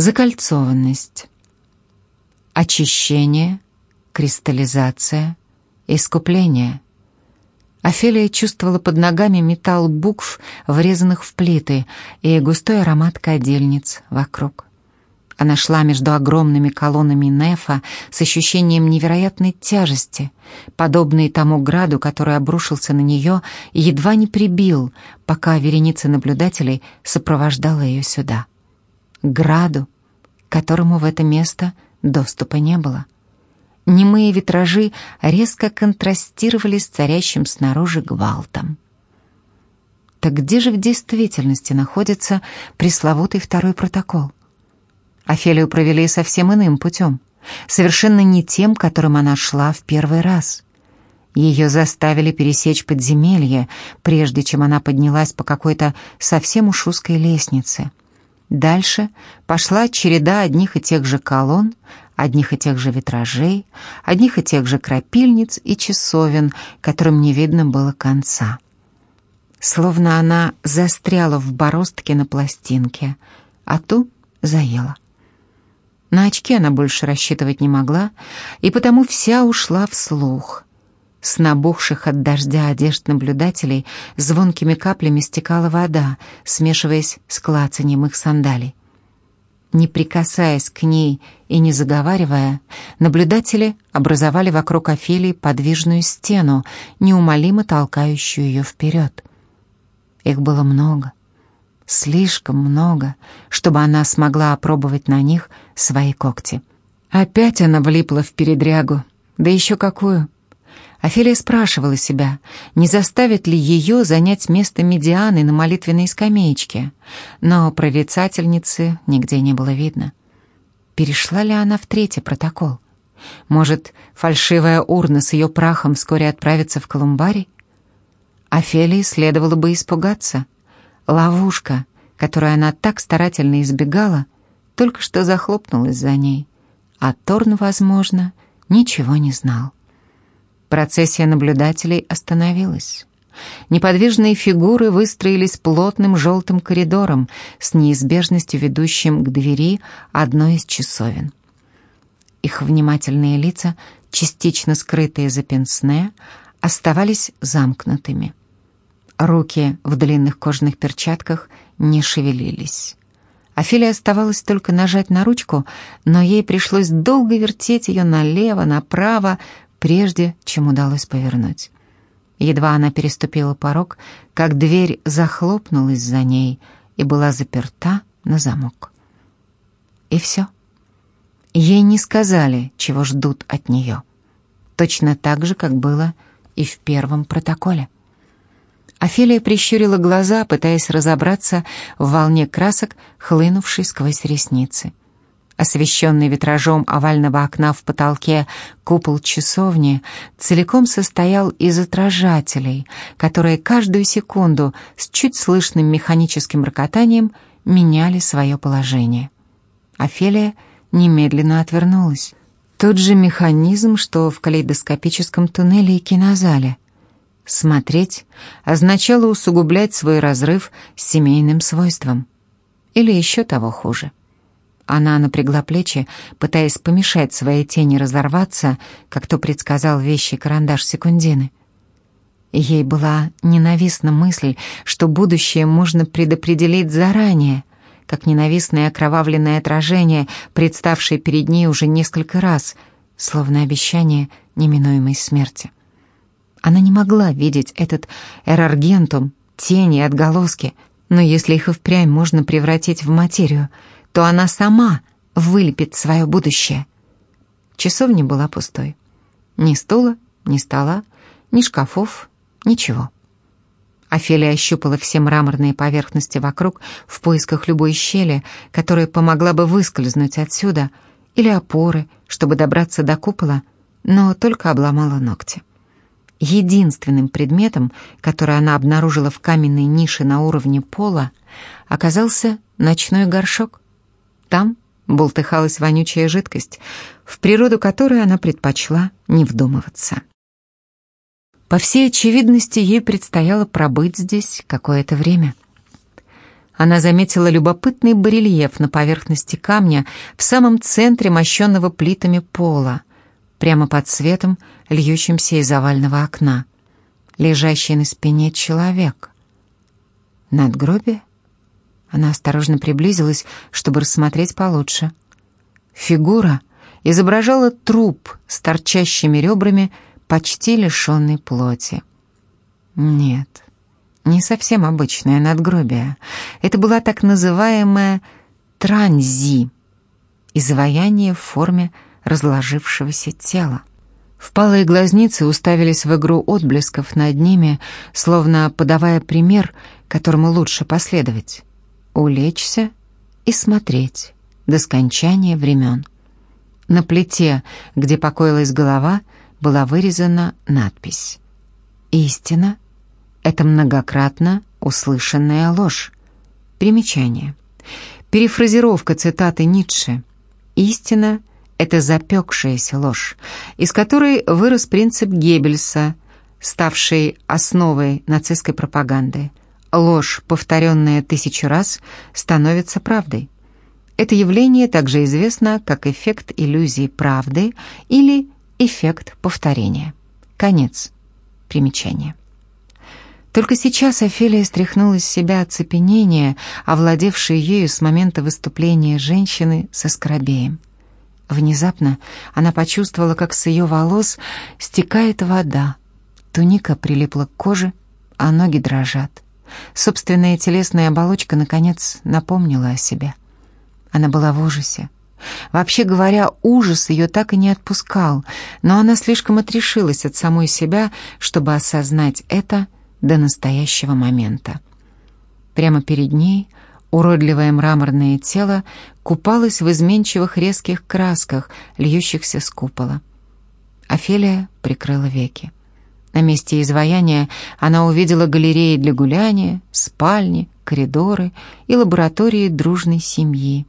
Закольцованность. Очищение, кристаллизация, искупление. Офелия чувствовала под ногами металл букв, врезанных в плиты, и густой аромат кадильниц вокруг. Она шла между огромными колоннами нефа с ощущением невероятной тяжести, подобной тому граду, который обрушился на нее и едва не прибил, пока вереница наблюдателей сопровождала ее сюда. Граду, которому в это место доступа не было. Немые витражи резко контрастировали с царящим снаружи гвалтом. Так где же в действительности находится пресловутый второй протокол? Офелию провели совсем иным путем, совершенно не тем, которым она шла в первый раз. Ее заставили пересечь подземелье, прежде чем она поднялась по какой-то совсем уж узкой лестнице. Дальше пошла череда одних и тех же колонн, одних и тех же витражей, одних и тех же крапильниц и часовен, которым не видно было конца. Словно она застряла в бороздке на пластинке, а ту заела. На очки она больше рассчитывать не могла, и потому вся ушла вслух. С набухших от дождя одежд наблюдателей звонкими каплями стекала вода, смешиваясь с клацаньем их сандалий. Не прикасаясь к ней и не заговаривая, наблюдатели образовали вокруг Офелии подвижную стену, неумолимо толкающую ее вперед. Их было много слишком много, чтобы она смогла опробовать на них свои когти. Опять она влипла в передрягу, да еще какую. Офелия спрашивала себя, не заставит ли ее занять место медианы на молитвенной скамеечке, но прорицательницы нигде не было видно. Перешла ли она в третий протокол? Может, фальшивая урна с ее прахом вскоре отправится в колумбарий? Офелии следовало бы испугаться — Ловушка, которую она так старательно избегала, только что захлопнулась за ней, а Торн, возможно, ничего не знал. Процессия наблюдателей остановилась. Неподвижные фигуры выстроились плотным желтым коридором с неизбежностью ведущим к двери одной из часовен. Их внимательные лица, частично скрытые за пенсне, оставались замкнутыми. Руки в длинных кожаных перчатках не шевелились. Офелии оставалось только нажать на ручку, но ей пришлось долго вертеть ее налево, направо, прежде чем удалось повернуть. Едва она переступила порог, как дверь захлопнулась за ней и была заперта на замок. И все. Ей не сказали, чего ждут от нее. Точно так же, как было и в первом протоколе. Офелия прищурила глаза, пытаясь разобраться в волне красок, хлынувшей сквозь ресницы. Освещенный витражом овального окна в потолке купол часовни целиком состоял из отражателей, которые каждую секунду с чуть слышным механическим рокотанием меняли свое положение. Офелия немедленно отвернулась. Тот же механизм, что в калейдоскопическом туннеле и кинозале — Смотреть означало усугублять свой разрыв с семейным свойством. Или еще того хуже. Она напрягла плечи, пытаясь помешать своей тени разорваться, как то предсказал вещий карандаш секундины. Ей была ненавистна мысль, что будущее можно предопределить заранее, как ненавистное окровавленное отражение, представшее перед ней уже несколько раз, словно обещание неминуемой смерти. Она не могла видеть этот эраргентум, тени и отголоски, но если их и впрямь можно превратить в материю, то она сама вылепит свое будущее. Часовня была пустой. Ни стула, ни стола, ни шкафов, ничего. Офелия ощупала все мраморные поверхности вокруг в поисках любой щели, которая помогла бы выскользнуть отсюда, или опоры, чтобы добраться до купола, но только обломала ногти. Единственным предметом, который она обнаружила в каменной нише на уровне пола, оказался ночной горшок. Там бултыхалась вонючая жидкость, в природу которой она предпочла не вдумываться. По всей очевидности, ей предстояло пробыть здесь какое-то время. она заметила любопытный барельеф на поверхности камня в самом центре мощенного плитами пола, прямо под светом, льющимся из овального окна. Лежащий на спине человек. Надгробие? Она осторожно приблизилась, чтобы рассмотреть получше. Фигура изображала труп с торчащими ребрами, почти лишенный плоти. Нет, не совсем обычное надгробие. Это была так называемая транзи, изваяние в форме разложившегося тела. Впалые глазницы уставились в игру отблесков над ними, словно подавая пример, которому лучше последовать. Улечься и смотреть до скончания времен. На плите, где покоилась голова, была вырезана надпись «Истина — это многократно услышанная ложь». Примечание. Перефразировка цитаты Ницше. «Истина — это запекшаяся ложь, из которой вырос принцип Геббельса, ставший основой нацистской пропаганды. Ложь, повторенная тысячу раз, становится правдой. Это явление также известно как эффект иллюзии правды или эффект повторения. Конец примечания. Только сейчас Офелия стряхнула с себя оцепенение, овладевшее ею с момента выступления женщины со скоробеем. Внезапно она почувствовала, как с ее волос стекает вода. Туника прилипла к коже, а ноги дрожат. Собственная телесная оболочка, наконец, напомнила о себе. Она была в ужасе. Вообще говоря, ужас ее так и не отпускал, но она слишком отрешилась от самой себя, чтобы осознать это до настоящего момента. Прямо перед ней уродливое мраморное тело купалось в изменчивых резких красках, льющихся с купола. Офелия прикрыла веки. На месте изваяния она увидела галереи для гуляния, спальни, коридоры и лаборатории дружной семьи.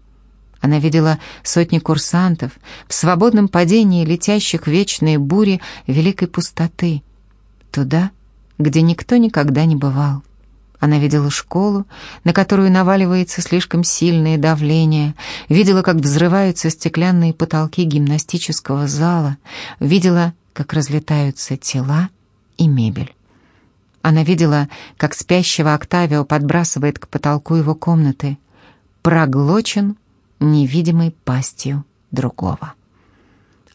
Она видела сотни курсантов в свободном падении летящих в вечные бури великой пустоты. Туда, где никто никогда не бывал. Она видела школу, на которую наваливается слишком сильное давление, видела, как взрываются стеклянные потолки гимнастического зала, видела, как разлетаются тела и мебель. Она видела, как спящего Октавио подбрасывает к потолку его комнаты. Проглочен невидимой пастью другого.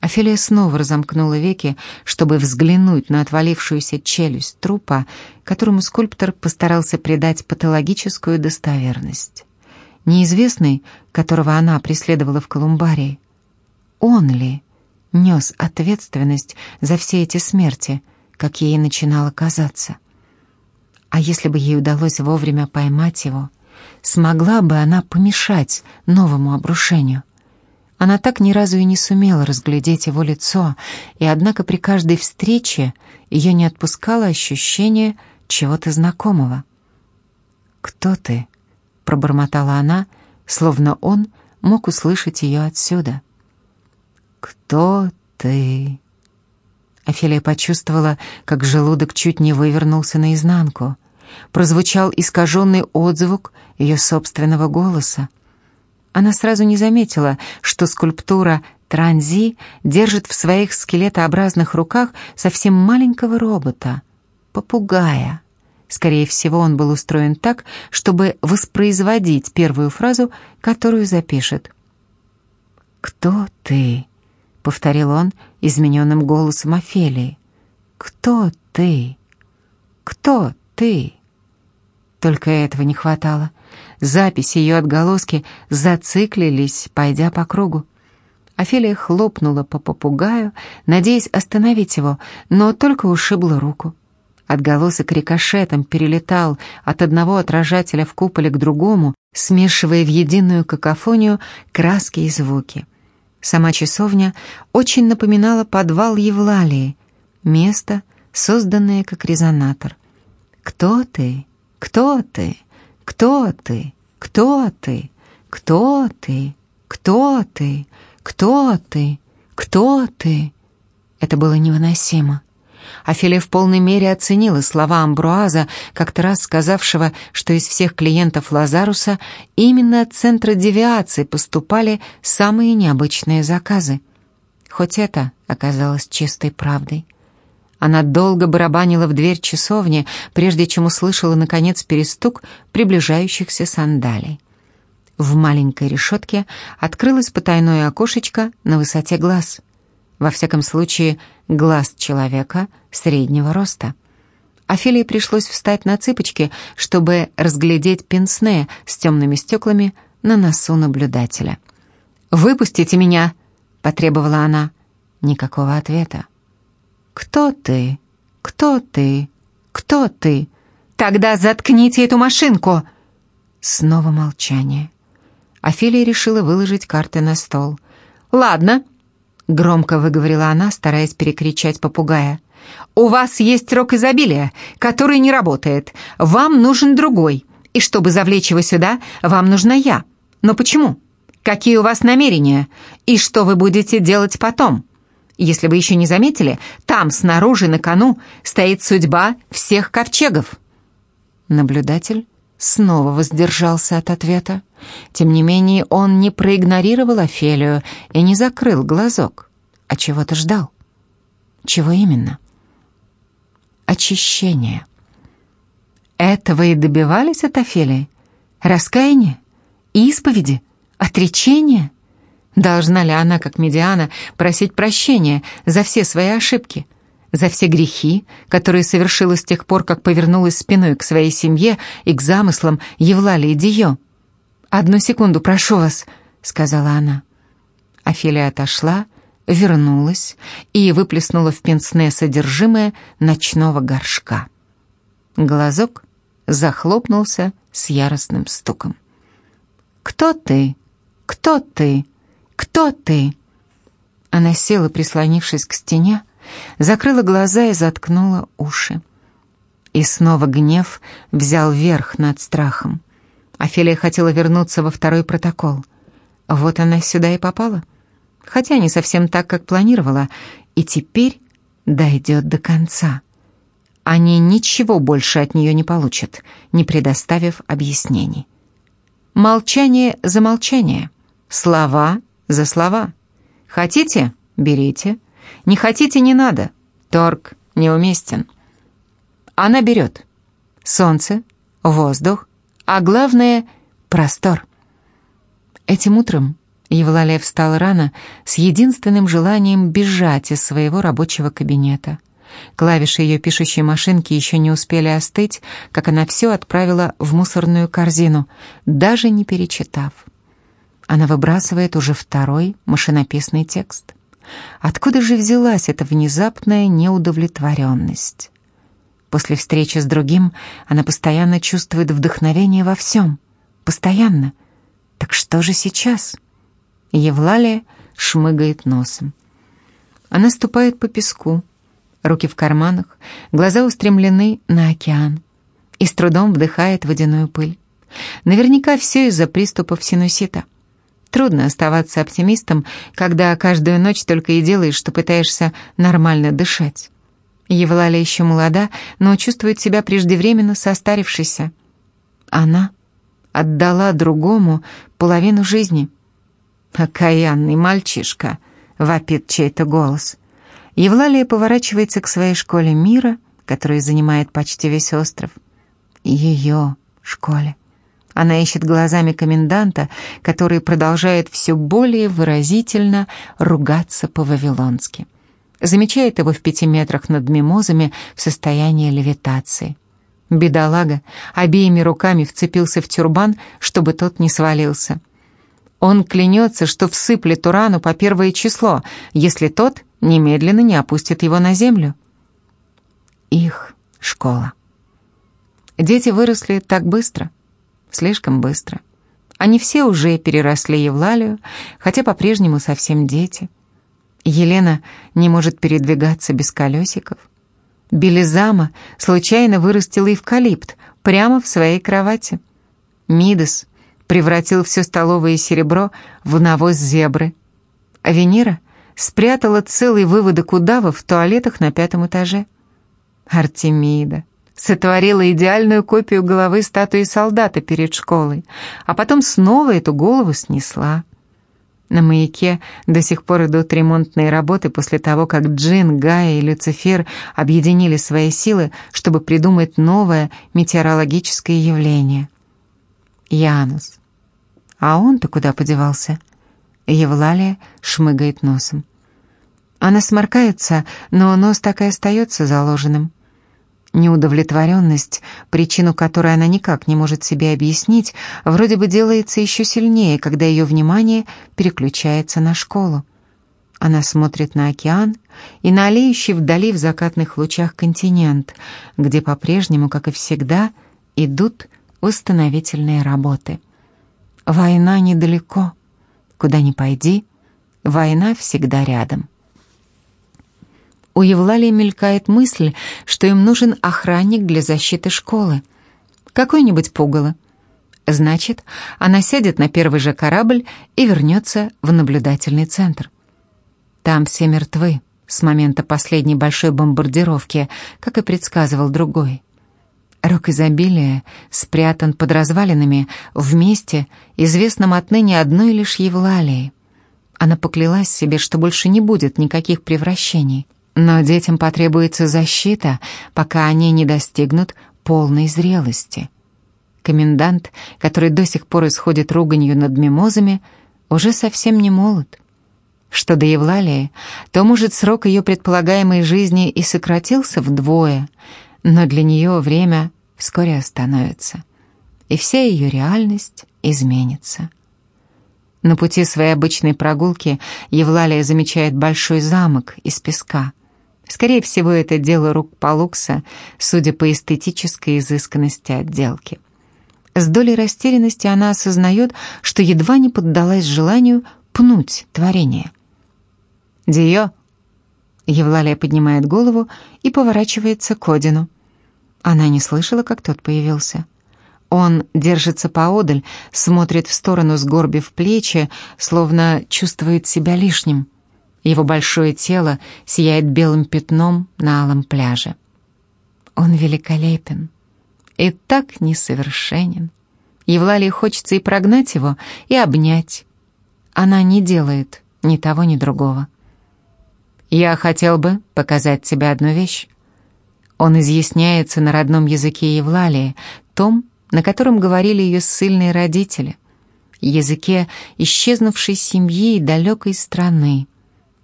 Офелия снова разомкнула веки, чтобы взглянуть на отвалившуюся челюсть трупа, которому скульптор постарался придать патологическую достоверность. Неизвестный, которого она преследовала в Колумбарии, он ли нес ответственность за все эти смерти, как ей начинало казаться? А если бы ей удалось вовремя поймать его, Смогла бы она помешать новому обрушению? Она так ни разу и не сумела разглядеть его лицо, и однако при каждой встрече ее не отпускало ощущение чего-то знакомого. «Кто ты?» — пробормотала она, словно он мог услышать ее отсюда. «Кто ты?» Офелия почувствовала, как желудок чуть не вывернулся наизнанку прозвучал искаженный отзвук ее собственного голоса. Она сразу не заметила, что скульптура Транзи держит в своих скелетообразных руках совсем маленького робота, попугая. Скорее всего, он был устроен так, чтобы воспроизводить первую фразу, которую запишет. «Кто ты?» — повторил он измененным голосом Офелии. «Кто ты? Кто ты?» Только этого не хватало. Записи ее отголоски зациклились, пойдя по кругу. Офелия хлопнула по попугаю, надеясь остановить его, но только ушибла руку. Отголосок рикошетом перелетал от одного отражателя в куполе к другому, смешивая в единую какофонию краски и звуки. Сама часовня очень напоминала подвал Евлалии, место, созданное как резонатор. «Кто ты?» Кто ты? Кто ты? Кто ты? Кто ты? Кто ты? Кто ты? Кто ты? Это было невыносимо. Офелия в полной мере оценила слова Амбруаза, как-то раз сказавшего, что из всех клиентов Лазаруса именно от центра девиации поступали самые необычные заказы. Хоть это оказалось чистой правдой. Она долго барабанила в дверь часовни, прежде чем услышала, наконец, перестук приближающихся сандалий. В маленькой решетке открылось потайное окошечко на высоте глаз. Во всяком случае, глаз человека среднего роста. Офелии пришлось встать на цыпочки, чтобы разглядеть пенсне с темными стеклами на носу наблюдателя. «Выпустите меня!» — потребовала она. Никакого ответа. «Кто ты? Кто ты? Кто ты? Тогда заткните эту машинку!» Снова молчание. Офелия решила выложить карты на стол. «Ладно», — громко выговорила она, стараясь перекричать попугая. «У вас есть рок изобилия, который не работает. Вам нужен другой. И чтобы завлечь его сюда, вам нужна я. Но почему? Какие у вас намерения? И что вы будете делать потом?» Если вы еще не заметили, там, снаружи, на кону, стоит судьба всех ковчегов». Наблюдатель снова воздержался от ответа. Тем не менее, он не проигнорировал Офелию и не закрыл глазок, а чего-то ждал. Чего именно? Очищение. Этого и добивались от Офелии? Раскаяние? Исповеди? Отречение? Должна ли она, как медиана, просить прощения за все свои ошибки, за все грехи, которые совершила с тех пор, как повернулась спиной к своей семье и к замыслам Евлалии Дио? «Одну секунду, прошу вас», — сказала она. Офелия отошла, вернулась и выплеснула в пенсне содержимое ночного горшка. Глазок захлопнулся с яростным стуком. «Кто ты? Кто ты?» «Кто ты?» Она села, прислонившись к стене, закрыла глаза и заткнула уши. И снова гнев взял верх над страхом. Офелия хотела вернуться во второй протокол. Вот она сюда и попала. Хотя не совсем так, как планировала, и теперь дойдет до конца. Они ничего больше от нее не получат, не предоставив объяснений. Молчание за молчание, слова за слова. Хотите — берите. Не хотите — не надо. Торг неуместен. Она берет. Солнце, воздух, а главное — простор. Этим утром Евлалия встала рано с единственным желанием бежать из своего рабочего кабинета. Клавиши ее пишущей машинки еще не успели остыть, как она все отправила в мусорную корзину, даже не перечитав. Она выбрасывает уже второй машинописный текст. Откуда же взялась эта внезапная неудовлетворенность? После встречи с другим она постоянно чувствует вдохновение во всем. Постоянно. Так что же сейчас? Евлалия шмыгает носом. Она ступает по песку, руки в карманах, глаза устремлены на океан и с трудом вдыхает водяную пыль. Наверняка все из-за приступов синусита. Трудно оставаться оптимистом, когда каждую ночь только и делаешь, что пытаешься нормально дышать. Евлалия еще молода, но чувствует себя преждевременно состарившейся. Она отдала другому половину жизни. «Окаянный мальчишка!» — вопит чей-то голос. Евлалия поворачивается к своей школе мира, которая занимает почти весь остров. Ее школе. Она ищет глазами коменданта, который продолжает все более выразительно ругаться по-вавилонски. Замечает его в пяти метрах над мимозами в состоянии левитации. Бедолага обеими руками вцепился в тюрбан, чтобы тот не свалился. Он клянется, что всыплет урану по первое число, если тот немедленно не опустит его на землю. Их школа. Дети выросли так быстро слишком быстро. Они все уже переросли Евлалию, хотя по-прежнему совсем дети. Елена не может передвигаться без колесиков. Белизама случайно вырастила эвкалипт прямо в своей кровати. Мидас превратил все столовое серебро в навоз зебры. А Венера спрятала целый выводок удавов в туалетах на пятом этаже. Артемида сотворила идеальную копию головы статуи солдата перед школой, а потом снова эту голову снесла. На маяке до сих пор идут ремонтные работы после того, как Джин, Гая и Люцифер объединили свои силы, чтобы придумать новое метеорологическое явление. Янус. А он-то куда подевался? Евлалия шмыгает носом. Она сморкается, но нос так и остается заложенным. Неудовлетворенность, причину которой она никак не может себе объяснить, вроде бы делается еще сильнее, когда ее внимание переключается на школу. Она смотрит на океан и на олеющий вдали в закатных лучах континент, где по-прежнему, как и всегда, идут восстановительные работы. Война недалеко. Куда ни пойди, война всегда рядом. У Евлалии мелькает мысль, что им нужен охранник для защиты школы. Какой-нибудь пугало. Значит, она сядет на первый же корабль и вернется в наблюдательный центр. Там все мертвы с момента последней большой бомбардировки, как и предсказывал другой. Рок изобилия спрятан под развалинами в месте, известном отныне одной лишь Евлалии. Она поклялась себе, что больше не будет никаких превращений. Но детям потребуется защита, пока они не достигнут полной зрелости. Комендант, который до сих пор исходит руганью над мимозами, уже совсем не молод. Что до Евлалии, то, может, срок ее предполагаемой жизни и сократился вдвое, но для нее время вскоре остановится, и вся ее реальность изменится. На пути своей обычной прогулки Евлалия замечает большой замок из песка — Скорее всего, это дело рук Палукса, судя по эстетической изысканности отделки. С долей растерянности она осознает, что едва не поддалась желанию пнуть творение. «Дио!» Евлалия поднимает голову и поворачивается к Одину. Она не слышала, как тот появился. Он держится поодаль, смотрит в сторону, сгорбив плечи, словно чувствует себя лишним. Его большое тело сияет белым пятном на алом пляже. Он великолепен и так несовершенен. Евлалии хочется и прогнать его, и обнять. Она не делает ни того, ни другого. «Я хотел бы показать тебе одну вещь». Он изъясняется на родном языке Евлалии, том, на котором говорили ее ссыльные родители, языке исчезнувшей семьи и далекой страны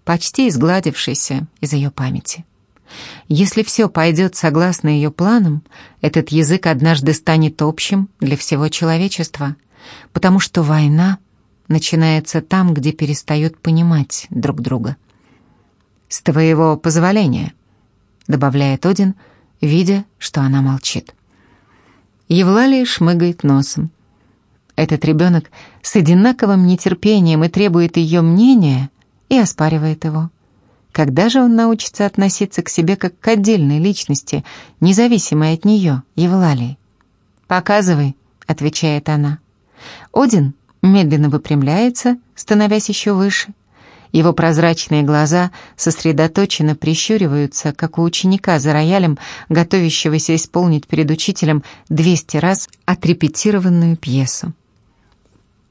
почти изгладившийся из ее памяти. Если все пойдет согласно ее планам, этот язык однажды станет общим для всего человечества, потому что война начинается там, где перестают понимать друг друга. «С твоего позволения», — добавляет Один, видя, что она молчит. Евлалия шмыгает носом. Этот ребенок с одинаковым нетерпением и требует ее мнения — и оспаривает его. Когда же он научится относиться к себе как к отдельной личности, независимой от нее, Евлалии? «Показывай», — отвечает она. Один медленно выпрямляется, становясь еще выше. Его прозрачные глаза сосредоточенно прищуриваются, как у ученика за роялем, готовящегося исполнить перед учителем 200 раз отрепетированную пьесу.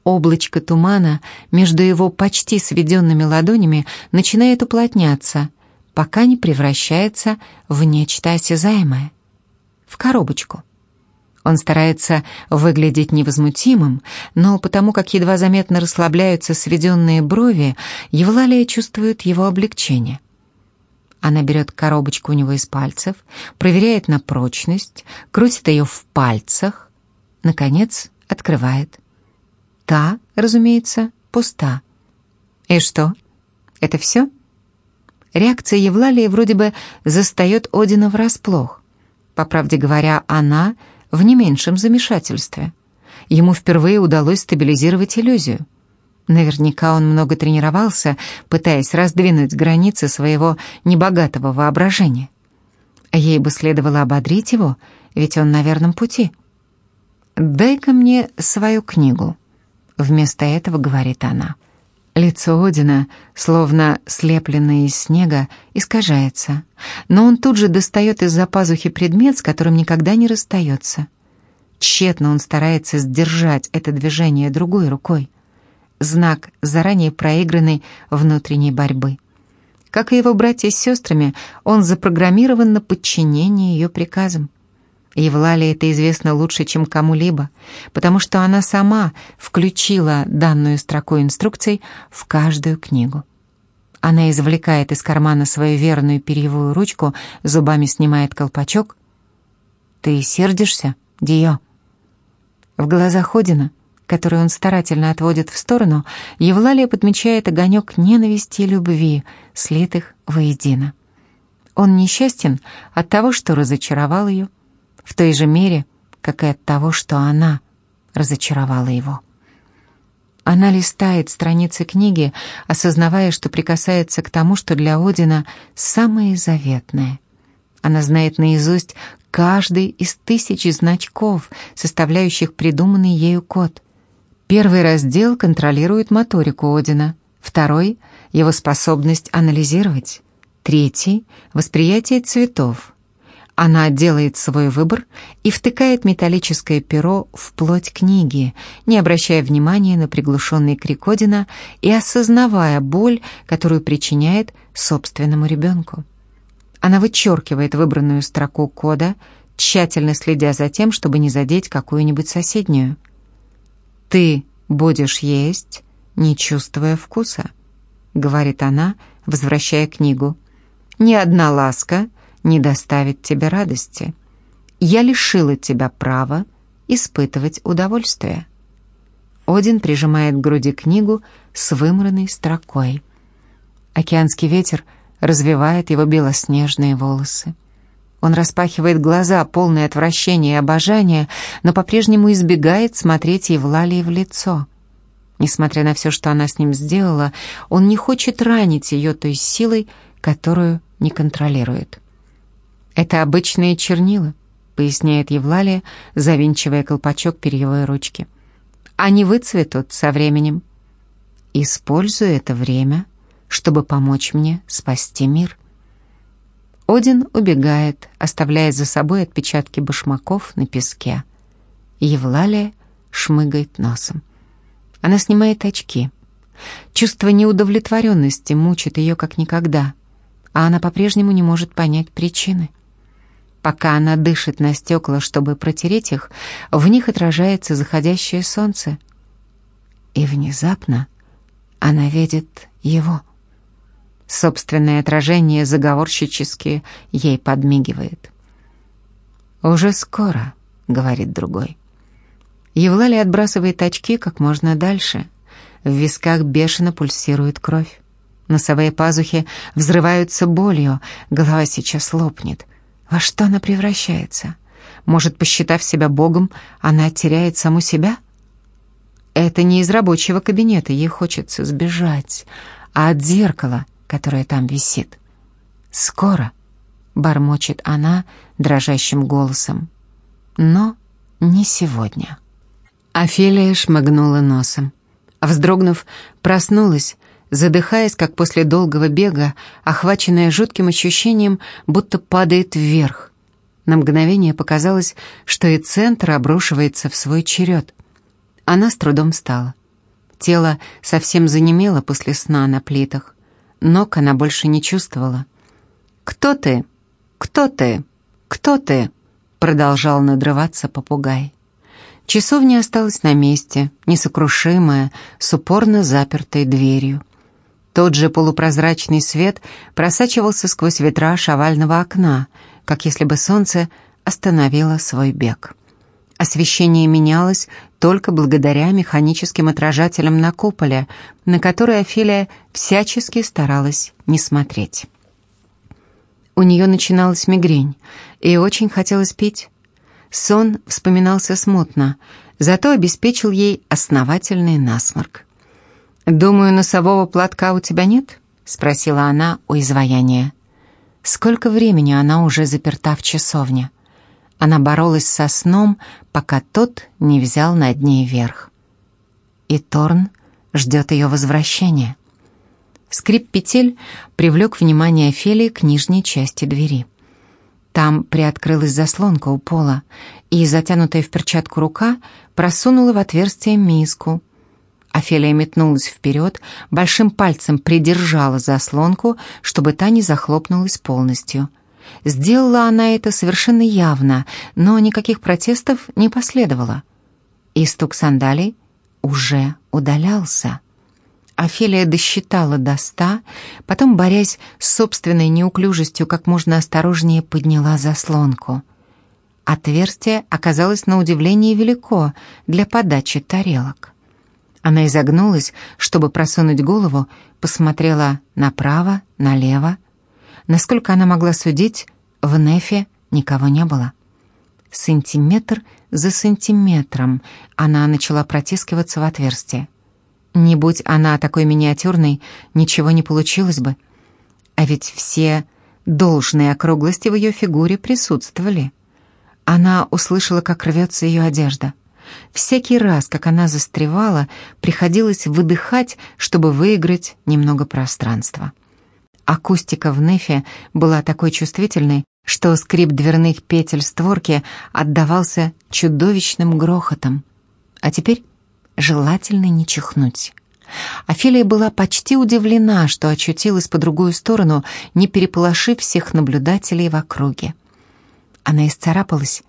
Облачко тумана между его почти сведенными ладонями начинает уплотняться, пока не превращается в нечто осязаемое. В коробочку. Он старается выглядеть невозмутимым, но потому как едва заметно расслабляются сведенные брови, Евлалия чувствует его облегчение. Она берет коробочку у него из пальцев, проверяет на прочность, крутит ее в пальцах, наконец открывает. Та, разумеется, пуста. И что? Это все? Реакция Евлалии вроде бы застает Одина врасплох. По правде говоря, она в не меньшем замешательстве. Ему впервые удалось стабилизировать иллюзию. Наверняка он много тренировался, пытаясь раздвинуть границы своего небогатого воображения. Ей бы следовало ободрить его, ведь он на верном пути. «Дай-ка мне свою книгу», Вместо этого говорит она. Лицо Одина, словно слепленное из снега, искажается, но он тут же достает из-за пазухи предмет, с которым никогда не расстается. Тщетно он старается сдержать это движение другой рукой. Знак заранее проигранной внутренней борьбы. Как и его братья с сестрами, он запрограммирован на подчинение ее приказам. Евлале это известно лучше, чем кому-либо, потому что она сама включила данную строку инструкций в каждую книгу. Она извлекает из кармана свою верную перьевую ручку, зубами снимает колпачок. «Ты сердишься, Дио?» В глазах Одина, который он старательно отводит в сторону, Евлалия подмечает огонек ненависти и любви, слитых воедино. Он несчастен от того, что разочаровал ее, в той же мере, как и от того, что она разочаровала его. Она листает страницы книги, осознавая, что прикасается к тому, что для Одина самое заветное. Она знает наизусть каждый из тысяч значков, составляющих придуманный ею код. Первый раздел контролирует моторику Одина, второй — его способность анализировать, третий — восприятие цветов, она делает свой выбор и втыкает металлическое перо в плоть книги, не обращая внимания на приглушенный крик Одина и осознавая боль, которую причиняет собственному ребенку. Она вычеркивает выбранную строку кода, тщательно следя за тем, чтобы не задеть какую-нибудь соседнюю. «Ты будешь есть, не чувствуя вкуса», — говорит она, возвращая книгу. «Ни одна ласка — не доставит тебе радости. Я лишила тебя права испытывать удовольствие». Один прижимает к груди книгу с вымранной строкой. Океанский ветер развивает его белоснежные волосы. Он распахивает глаза, полные отвращения и обожания, но по-прежнему избегает смотреть Евлалии в лицо. Несмотря на все, что она с ним сделала, он не хочет ранить ее той силой, которую не контролирует. «Это обычные чернила», — поясняет Евлалия, завинчивая колпачок перьевой ручки. «Они выцветут со временем. Использую это время, чтобы помочь мне спасти мир». Один убегает, оставляя за собой отпечатки башмаков на песке. Евлалия шмыгает носом. Она снимает очки. Чувство неудовлетворенности мучит ее как никогда, а она по-прежнему не может понять причины. Пока она дышит на стекла, чтобы протереть их, в них отражается заходящее солнце. И внезапно она видит его. Собственное отражение заговорщически ей подмигивает. «Уже скоро», — говорит другой. Евлалия отбрасывает очки как можно дальше. В висках бешено пульсирует кровь. Носовые пазухи взрываются болью, голова сейчас лопнет. Во что она превращается? Может, посчитав себя богом, она теряет саму себя? Это не из рабочего кабинета, ей хочется сбежать, а от зеркала, которое там висит. «Скоро», — бормочет она дрожащим голосом, — «но не сегодня». Офелия шмыгнула носом. Вздрогнув, проснулась, задыхаясь, как после долгого бега, охваченная жутким ощущением, будто падает вверх. На мгновение показалось, что и центр обрушивается в свой черед. Она с трудом встала. Тело совсем занемело после сна на плитах. Ног она больше не чувствовала. «Кто ты? Кто ты? Кто ты?» Продолжал надрываться попугай. Часовня осталась на месте, несокрушимая, с упорно запертой дверью. Тот же полупрозрачный свет просачивался сквозь витраж овального окна, как если бы солнце остановило свой бег. Освещение менялось только благодаря механическим отражателям на куполе, на которые Офелия всячески старалась не смотреть. У нее начиналась мигрень, и очень хотелось пить. Сон вспоминался смутно, зато обеспечил ей основательный насморк. «Думаю, носового платка у тебя нет?» — спросила она у изваяния. Сколько времени она уже заперта в часовне? Она боролась со сном, пока тот не взял над ней верх. И Торн ждет ее возвращения. Скрип петель привлек внимание Офелии к нижней части двери. Там приоткрылась заслонка у пола, и затянутая в перчатку рука просунула в отверстие миску. Офелия метнулась вперед, большим пальцем придержала заслонку, чтобы та не захлопнулась полностью. Сделала она это совершенно явно, но никаких протестов не последовало. И стук сандалий уже удалялся. Офелия досчитала до ста, потом, борясь с собственной неуклюжестью, как можно осторожнее подняла заслонку. Отверстие оказалось на удивление велико для подачи тарелок. Она изогнулась, чтобы просунуть голову, посмотрела направо, налево. Насколько она могла судить, в Нефе никого не было. Сантиметр за сантиметром она начала протискиваться в отверстие. Не будь она такой миниатюрной, ничего не получилось бы. А ведь все должные округлости в ее фигуре присутствовали. Она услышала, как рвется ее одежда. Всякий раз, как она застревала, приходилось выдыхать, чтобы выиграть немного пространства. Акустика в Нефе была такой чувствительной, что скрип дверных петель створки отдавался чудовищным грохотом. А теперь желательно не чихнуть. Офелия была почти удивлена, что очутилась по другую сторону, не переполошив всех наблюдателей в округе. Она исцарапалась,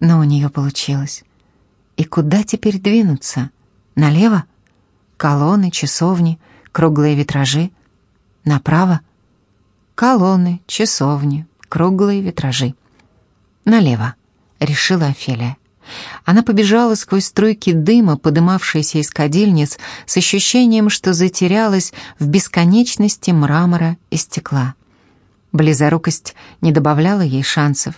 но у нее получилось. И куда теперь двинуться? Налево? Колонны, часовни, круглые витражи. Направо? Колонны, часовни, круглые витражи. Налево, решила Офелия. Она побежала сквозь струйки дыма, подымавшиеся из кадильниц, с ощущением, что затерялась в бесконечности мрамора и стекла. Близорукость не добавляла ей шансов.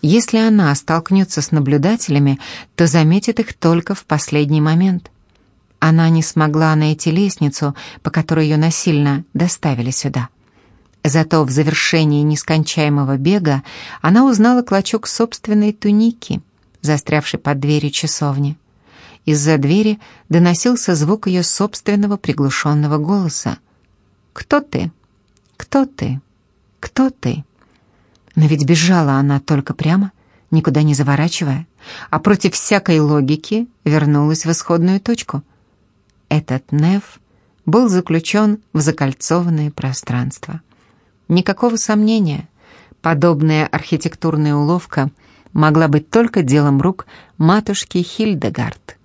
Если она столкнется с наблюдателями, то заметит их только в последний момент. Она не смогла найти лестницу, по которой ее насильно доставили сюда. Зато в завершении нескончаемого бега она узнала клочок собственной туники — застрявший под дверью часовни. Из-за двери доносился звук ее собственного приглушенного голоса. «Кто ты? Кто ты? Кто ты?» Но ведь бежала она только прямо, никуда не заворачивая, а против всякой логики вернулась в исходную точку. Этот Неф был заключен в закольцованное пространство. Никакого сомнения, подобная архитектурная уловка могла быть только делом рук матушки Хильдегард.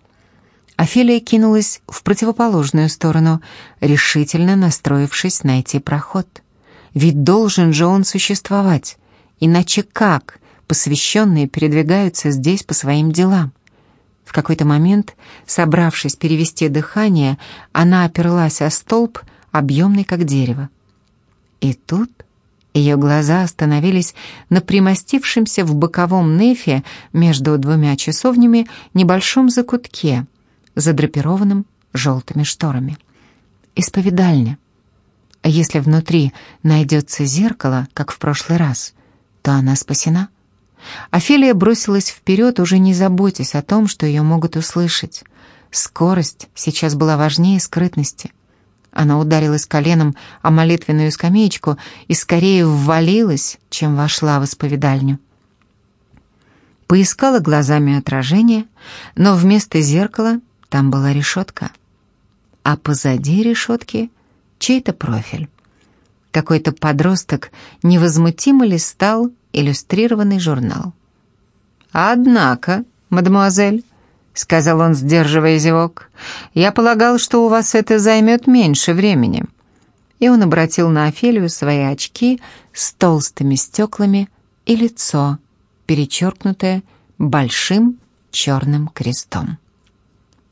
Офелия кинулась в противоположную сторону, решительно настроившись найти проход. Ведь должен же он существовать, иначе как посвященные передвигаются здесь по своим делам? В какой-то момент, собравшись перевести дыхание, она оперлась о столб, объемный как дерево. И тут ее глаза остановились на примостившемся в боковом нефе между двумя часовнями небольшом закутке, задрапированном желтыми шторами. Исповедальня. А если внутри найдется зеркало, как в прошлый раз, то она спасена. Офелия бросилась вперед, уже не заботясь о том, что ее могут услышать. Скорость сейчас была важнее скрытности. Она ударилась коленом о молитвенную скамеечку и скорее ввалилась, чем вошла в исповедальню. Поискала глазами отражение, но вместо зеркала там была решетка. А позади решетки чей-то профиль. Какой-то подросток невозмутимо листал иллюстрированный журнал. «Однако, мадемуазель», — сказал он, сдерживая зевок. «Я полагал, что у вас это займет меньше времени». И он обратил на Офелию свои очки с толстыми стеклами и лицо, перечеркнутое большим черным крестом.